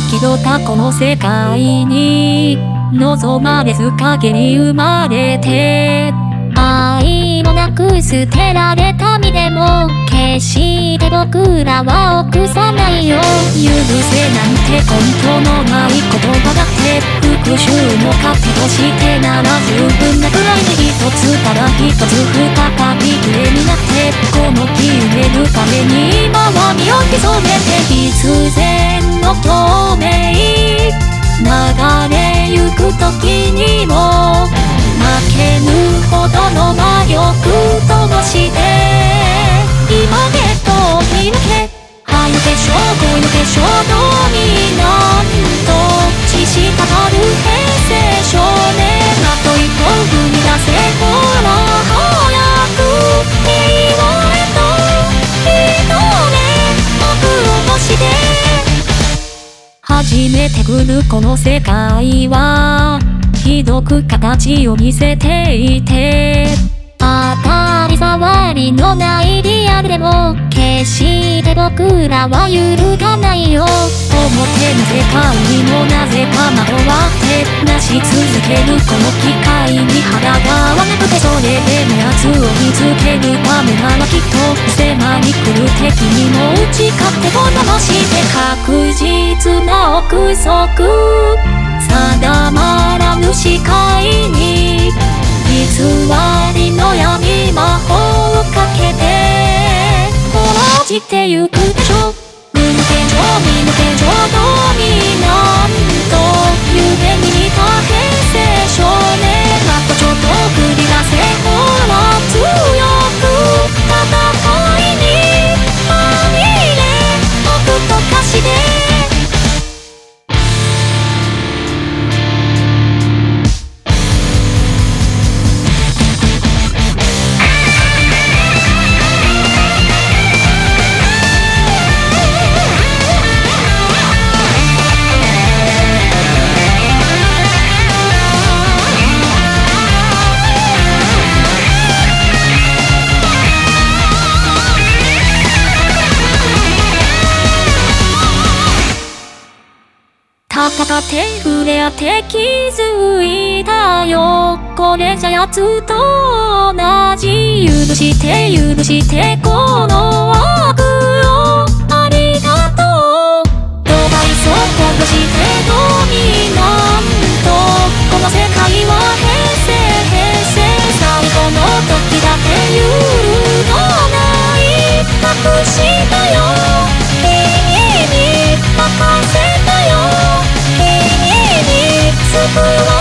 起きろたこの世界に望まれず影に生まれて愛もなく捨てられた身でも決して僕らは臆さないよ許せなんて根拠のない言葉だって復讐の糧としてなら十分なくらいに一つから一つ再び上になってこの日埋めるために今は身を潜めて必然時にも負けぬほどの魔力ともして今ゲットを見抜け。はゆけしょうこゆけ。しょ初めて来るこの世界はひどく形を見せていて当たり障りのないリアルでも決して僕らは揺るがないよ。表の世界にもなぜか惑わってなし続けるこの機会に腹が合わなくてそれでも奴を見つけるためならきっと迫り来る敵にも打ち勝ってこのして確約束。定まらぬ視界に偽りの闇魔法をかけて閉じてゆく。戦って触れ合って気づいたよ。これじゃやつと同じ許して許してこの枠を。ありがとう。ドバイソコンとしてドミナントこの世界は平成平成。最後の時だけ揺るがない。隠したよ。君に任せ Thank